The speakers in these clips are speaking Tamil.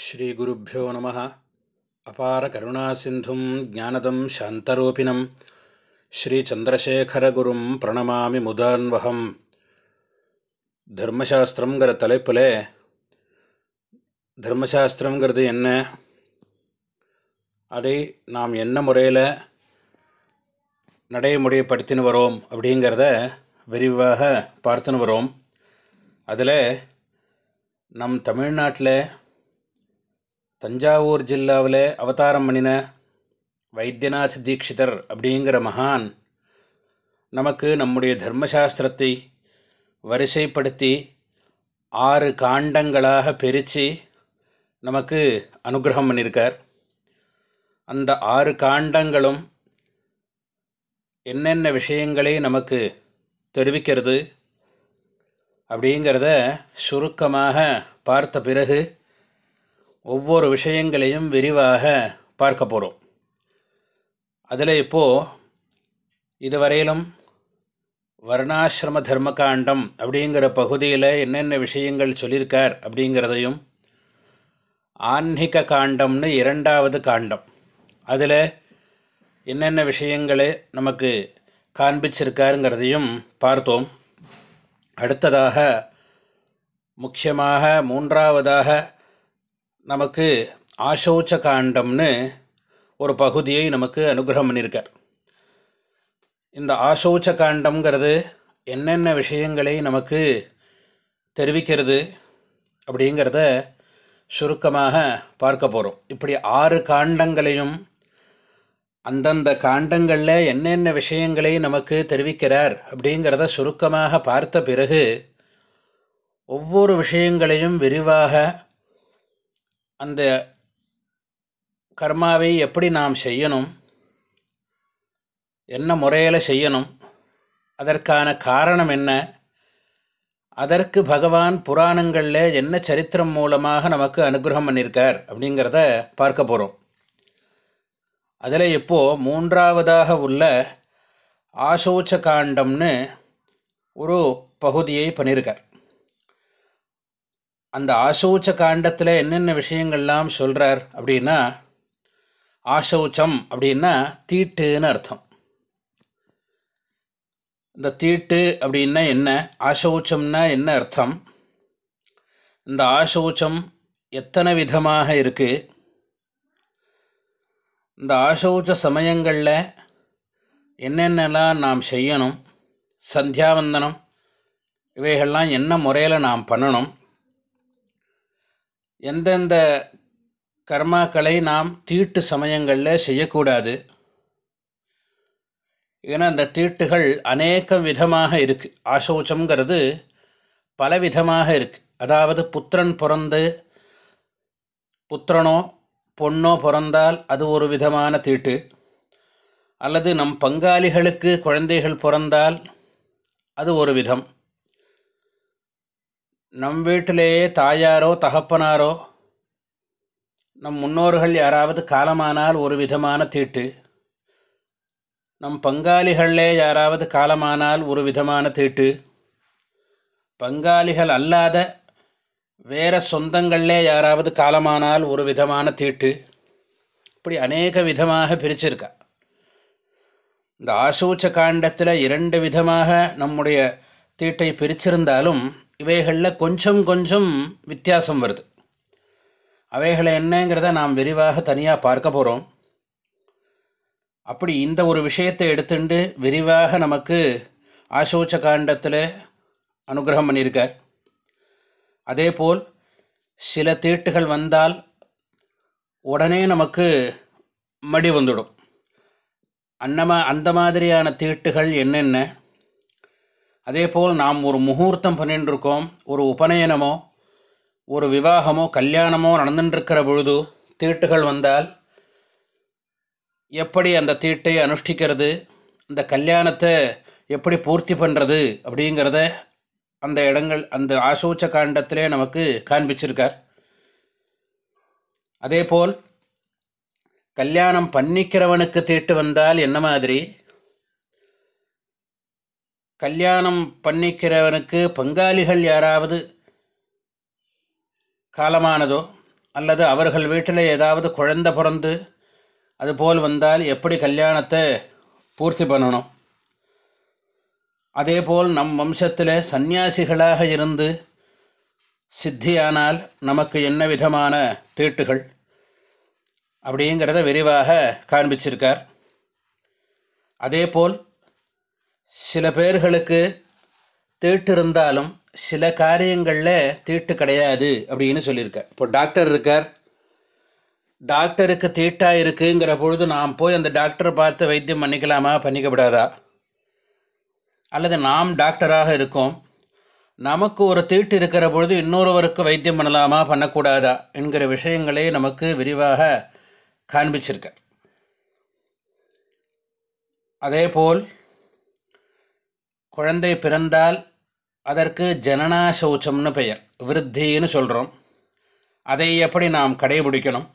ஸ்ரீகுருப்போ நம. அபார கருணாசிந்தும் ஜானதம் சாந்தரூபிணம். ஸ்ரீச்சந்திரசேகரகுரும் பிரணமாமி முதான்வகம். தர்மசாஸ்திரங்கிற தலைப்பில் தர்மசாஸ்திரங்கிறது என்ன? அதை நாம் என்ன முறையில் நடைமுறைப்படுத்தின்னு வரோம் அப்படிங்கிறத விரிவாக பார்த்துன்னு வரோம். அதில் நம் தமிழ்நாட்டில் தஞ்சாவூர் ஜில்லாவில் அவதாரம் பண்ணின வைத்தியநாத் தீக்ஷிதர் அப்படிங்கிற மகான் நமக்கு நம்முடைய தர்மசாஸ்திரத்தை வரிசைப்படுத்தி ஆறு காண்டங்களாக பிரித்து நமக்கு அனுகிரகம் பண்ணியிருக்கார். அந்த ஆறு காண்டங்களும் என்னென்ன விஷயங்களை நமக்கு தெரிவிக்கிறது அப்படிங்கிறத சுருக்கமாக பார்த்த பிறகு ஒவ்வொரு விஷயங்களையும் விரிவாக பார்க்க போகிறோம் அதில் இப்போது இதுவரையிலும் வர்ணாசிரம தர்மகாண்டம் அப்படிங்கிற பகுதியில் என்னென்ன விஷயங்கள் சொல்லியிருக்கார் அப்படிங்கிறதையும் ஆன்மீக காண்டம்னு இரண்டாவது காண்டம். அதில் என்னென்ன விஷயங்களை நமக்கு காண்பிச்சிருக்காருங்கிறதையும் பார்த்தோம். அடுத்ததாக முக்கியமாக மூன்றாவதாக நமக்கு ஆசௌச்ச காண்டம்னு ஒரு பகுதியை நமக்கு அனுகிரகம் பண்ணியிருக்கார். இந்த ஆசௌச்ச காண்டம்ங்கிறது என்னென்ன விஷயங்களை நமக்கு தெரிவிக்கிறது அப்படிங்கிறத சுருக்கமாக பார்க்க போகிறோம் இப்படி ஆறு காண்டங்களையும் அந்தந்த காண்டங்களில் என்னென்ன விஷயங்களை நமக்கு தெரிவிக்கிறார் அப்படிங்கிறத சுருக்கமாக பார்த்த பிறகு ஒவ்வொரு விஷயங்களையும் விரிவாக அந்த கர்மாவை எப்படி நாம் செய்யணும்? என்ன முறையில் செய்யணும்? அதற்கான காரணம் என்ன? அதற்கு பகவான் புராணங்களில் என்ன சரித்திரம் மூலமாக நமக்கு அனுகிரகம் பண்ணியிருக்கார் அப்படிங்கிறத பார்க்க போகிறோம் அதில் இப்போது மூன்றாவதாக உள்ள ஆசோச்ச காண்டம்னு ஒரு பகுதியை பண்ணியிருக்கார் அந்த ஆசௌச்ச காண்டத்தில் என்னென்ன விஷயங்கள்லாம் சொல்கிறார் அப்படின்னா ஆசௌச்சம் அப்படின்னா தீட்டுன்னு அர்த்தம். இந்த தீட்டு அப்படின்னா என்ன? ஆசௌச்சம்னா என்ன அர்த்தம்? இந்த ஆசௌச்சம் எத்தனை விதமாக இருக்குது இந்த ஆசௌச்ச சமயங்களில் என்னென்னலாம் நாம் செய்யணும்? சந்தியாவந்தனம் இவைகள்லாம் என்ன முறையில் நாம் பண்ணணும்? எந்தெந்த கர்மாக்களை நாம் தீட்டு சமயங்களில் செய்யக்கூடாது? ஏன்னா அந்த தீட்டுகள் அநேக விதமாக இருக்குது ஆசௌச்சங்கிறது பல விதமாக இருக்குது அதாவது புத்திரன் பிறந்து புத்திரனோ பொண்ணோ பிறந்தால் அது ஒரு விதமான தீட்டு. அல்லது நம் பங்காளிகளுக்கு குழந்தைகள் பிறந்தால் அது ஒரு விதம். நம் வீட்டிலேயே தாயாரோ தகப்பனாரோ நம் முன்னோர்கள் யாராவது காலமானால் ஒரு விதமான தீட்டு. நம் பங்காளிகளே யாராவது காலமானால் ஒரு விதமான தீட்டு. பங்காளிகள் அல்லாத வேற சொந்தங்களிலே யாராவது காலமானால் ஒரு விதமான தீட்டு. இப்படி அநேக விதமாக பிரிச்சிருக்கா. இந்த ஆசூச்ச காண்டத்தில் இரண்டு விதமாக நம்முடைய தீட்டை பிரிச்சிருந்தாலும் இவைகளில் கொஞ்சம் கொஞ்சம் வித்தியாசம் வருது. அவைகளை என்னங்கிறத நாம் விரிவாக தனியாக பார்க்க போகிறோம் அப்படி இந்த ஒரு விஷயத்தை எடுத்துண்டு விரிவாக நமக்கு ஆசோச்ச காண்டத்தில் அனுகிரகம் பண்ணியிருக்கார். அதேபோல் சில தீட்டுகள் வந்தால் உடனே நமக்கு மடி வந்துடும். அன்னமா அந்த மாதிரியான தீட்டுகள் என்னென்ன? அதே போல் நாம் ஒரு முகூர்த்தம் பண்ணிட்டு இருக்கோம் ஒரு உபநயனமோ ஒரு விவாகமோ கல்யாணமோ நடந்துட்டுருக்கிற பொழுது தீட்டுகள் வந்தால் எப்படி அந்த தீட்டை அனுஷ்டிக்கிறது அந்த கல்யாணத்தை எப்படி பூர்த்தி பண்ணுறது அப்படிங்கிறத அந்த இடங்கள் அந்த ஆசோச்ச காண்டத்திலே நமக்கு காண்பிச்சிருக்கார். அதே போல் கல்யாணம் பண்ணிக்கிறவனுக்கு தீட்டு வந்தால் என்ன மாதிரி? கல்யாணம் பண்ணிக்கிறவனுக்கு பங்காளிகள் யாராவது காலமானதோ அல்லது அவர்கள் வீட்டில் ஏதாவது குழந்தை பிறந்து அதுபோல் வந்தால் எப்படி கல்யாணத்தை பூர்த்தி பண்ணணும்? அதேபோல் நம் வம்சத்தில் சந்நியாசிகளாக இருந்து சித்தியானால் நமக்கு என்ன விதமான தீட்டுகள்? அப்படிங்கிறத விரிவாக காண்பிச்சிருக்கார். அதேபோல் சில பேர்களுக்கு தீட்டு இருந்தாலும் சில காரியங்களில் தீட்டு கிடையாது அப்படின்னு சொல்லியிருக்கார் இப்போ டாக்டர் இருக்கார். டாக்டருக்கு தீட்டாக இருக்குங்கிற பொழுது நாம் போய் அந்த டாக்டரை பார்த்து வைத்தியம் பண்ணிக்கலாமா? பண்ணிக்கப்படாதா? அல்லது நாம் டாக்டராக இருக்கோம். நமக்கு ஒரு தீட்டு இருக்கிற பொழுது இன்னொருவருக்கு வைத்தியம் பண்ணலாமா? பண்ணக்கூடாதா? என்கிற விஷயங்களை நமக்கு விரிவாக காண்பிச்சிருக்க. அதேபோல் குழந்தை பிறந்தால் அதற்கு ஜனனாசௌச்சம்னு பெயர் விருத்தின்னு சொல்கிறோம் அதை எப்படி நாம் கடைபிடிக்கணும்?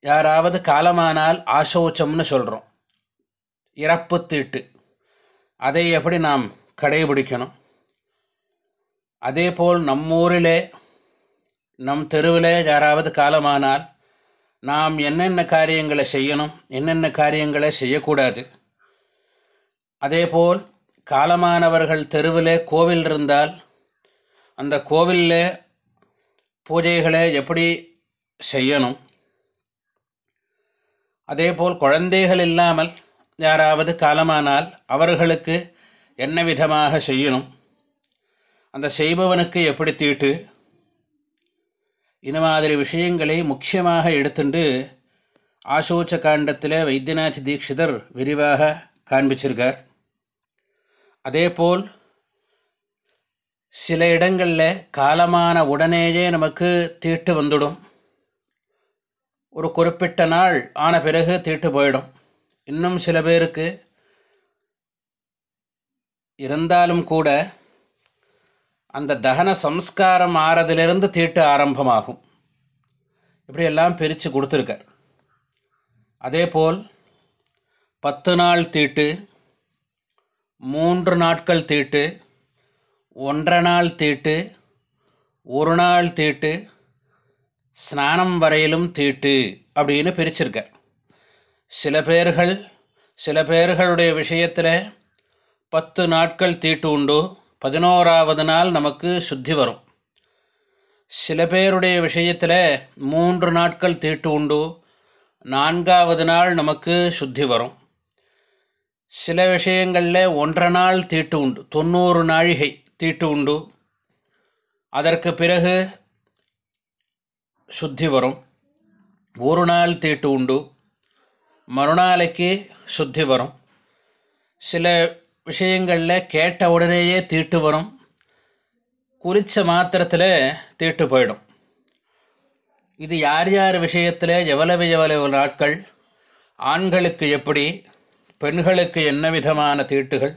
யாராவது காலமானால் ஆசௌச்சம்னு சொல்கிறோம் இறப்பு தீட்டு. அதை எப்படி நாம் கடைபிடிக்கணும்? அதேபோல் நம்மூரிலே நம் தெருவில் யாராவது காலமானால் நாம் என்னென்ன காரியங்களை செய்யணும் என்னென்ன காரியங்களை செய்யக்கூடாது. அதேபோல் காலமானவர்கள் தெருவில் கோவில் இருந்தால் அந்த கோவிலில் பூஜைகளை எப்படி செய்யணும்? அதேபோல் குழந்தைகள் இல்லாமல் யாராவது காலமானால் அவர்களுக்கு என்ன விதமாக செய்யணும்? அந்த செய்பவனுக்கு எப்படி தீட்டு? இந்த மாதிரி விஷயங்களை முக்கியமாக எடுத்துண்டு ஆசோச்ச காண்டத்தில் வைத்தியநாத் தீட்சிதர் விரிவாக காண்பிச்சிருக்கார். அதேபோல் சில இடங்களில் காலமான உடனேயே நமக்கு தீட்டு வந்துடும். ஒரு குறிப்பிட்ட நாள் ஆன பிறகு தீட்டு போயிடும். இன்னும் சில பேருக்கு இருந்தாலும் கூட அந்த தகன சம்ஸ்காரம் ஆறதிலிருந்து தீட்டு ஆரம்பமாகும். இப்படியெல்லாம் பிரித்து கொடுத்துருக்கார். அதேபோல் பத்து நாள் தீட்டு மூன்று நாட்கள் தீட்டு ஒன்றரை நாள் தீட்டு ஒரு நாள் தீட்டு ஸ்நானம் வரையிலும் தீட்டு அப்படின்னு பிரிச்சிருக்க. சில பேர்கள் சில பேர்களுடைய விஷயத்தில் பத்து நாட்கள் தீட்டு உண்டு பதினோராவது நாள் நமக்கு சுத்தி வரும். சில பேருடைய விஷயத்தில் மூன்று நாட்கள் தீட்டு உண்டு நான்காவது நாள் நமக்கு சுத்தி வரும். சில விஷயங்களில் ஒன்றரை நாள் தீட்டு உண்டு. தொண்ணூறு நாழிகை தீட்டு உண்டு. அதற்கு பிறகு சுத்தி வரும். ஒரு நாள் தீட்டு உண்டு. மறுநாளைக்கு சுத்தி வரும். சில விஷயங்களில் கேட்ட உடனேயே தீட்டு வரும். குறித்த மாத்திரத்தில் தீட்டு போயிடும். இது யார் யார் விஷயத்தில் எவ்வளவு எவ்வளவு நாட்கள் ஆண்களுக்கு எப்படி பெண்களுக்கு என்ன விதமான தீட்டுகள்?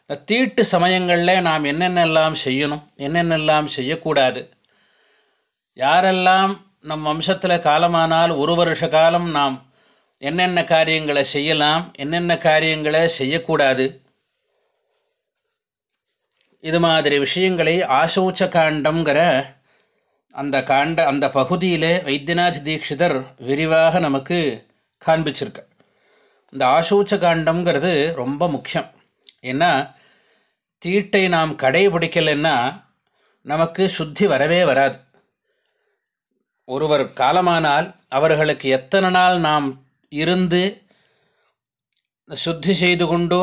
இந்த தீட்டு சமயங்களில் நாம் என்னென்னலாம் செய்யணும் என்னென்னலாம் செய்யக்கூடாது? யாரெல்லாம் நம் வம்சத்தில் காலமானால் ஒரு வருஷ காலம் நாம் என்னென்ன காரியங்களை செய்யலாம் என்னென்ன காரியங்களை செய்யக்கூடாது? இது மாதிரி விஷயங்களை ஆசௌச்ச காண்டங்கிற அந்த காண்ட அந்த பகுதியில் வைத்தியநாத் தீட்சிதர் விரிவாக நமக்கு காண்பிச்சிருக்க இந்த ஆசூச்ச காண்டம்ங்கிறது ரொம்ப முக்கியம். ஏன்னா தீட்டை நாம் கடைபிடிக்கலைன்னா நமக்கு சுத்தி வரவே வராது. ஒருவர் காலமானால் அவர்களுக்கு எத்தனை நாள் நாம் இருந்து சுத்தி செய்து கொண்டோ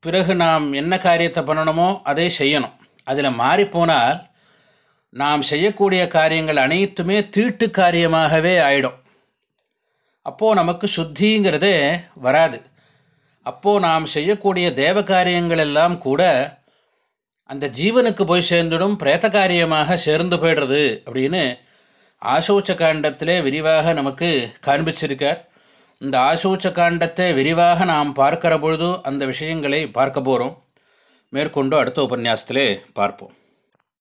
பிறகு நாம் என்ன காரியத்தை பண்ணணுமோ அதை செய்யணும். அதில் மாறிப்போனால் நாம் செய்யக்கூடிய காரியங்கள் அனைத்துமே தீட்டு காரியமாகவே ஆயிடும். அப்போது நமக்கு சுத்திங்கிறதே வராது. அப்போது நாம் செய்யக்கூடிய தேவ காரியங்கள் எல்லாம் கூட அந்த ஜீவனுக்கு போய் சேர்ந்துடும் பிரேத்த காரியமாக சேர்ந்து போய்டுறது அப்படின்னு ஆசோச்ச காண்டத்திலே விரிவாக நமக்கு காண்பிச்சிருக்கார். இந்த ஆசோச்ச காண்டத்தை விரிவாக நாம் பார்க்கிற பொழுது அந்த விஷயங்களை பார்க்க போகிறோம் மேற்கொண்டு அடுத்த உபன்யாசத்திலே பார்ப்போம்.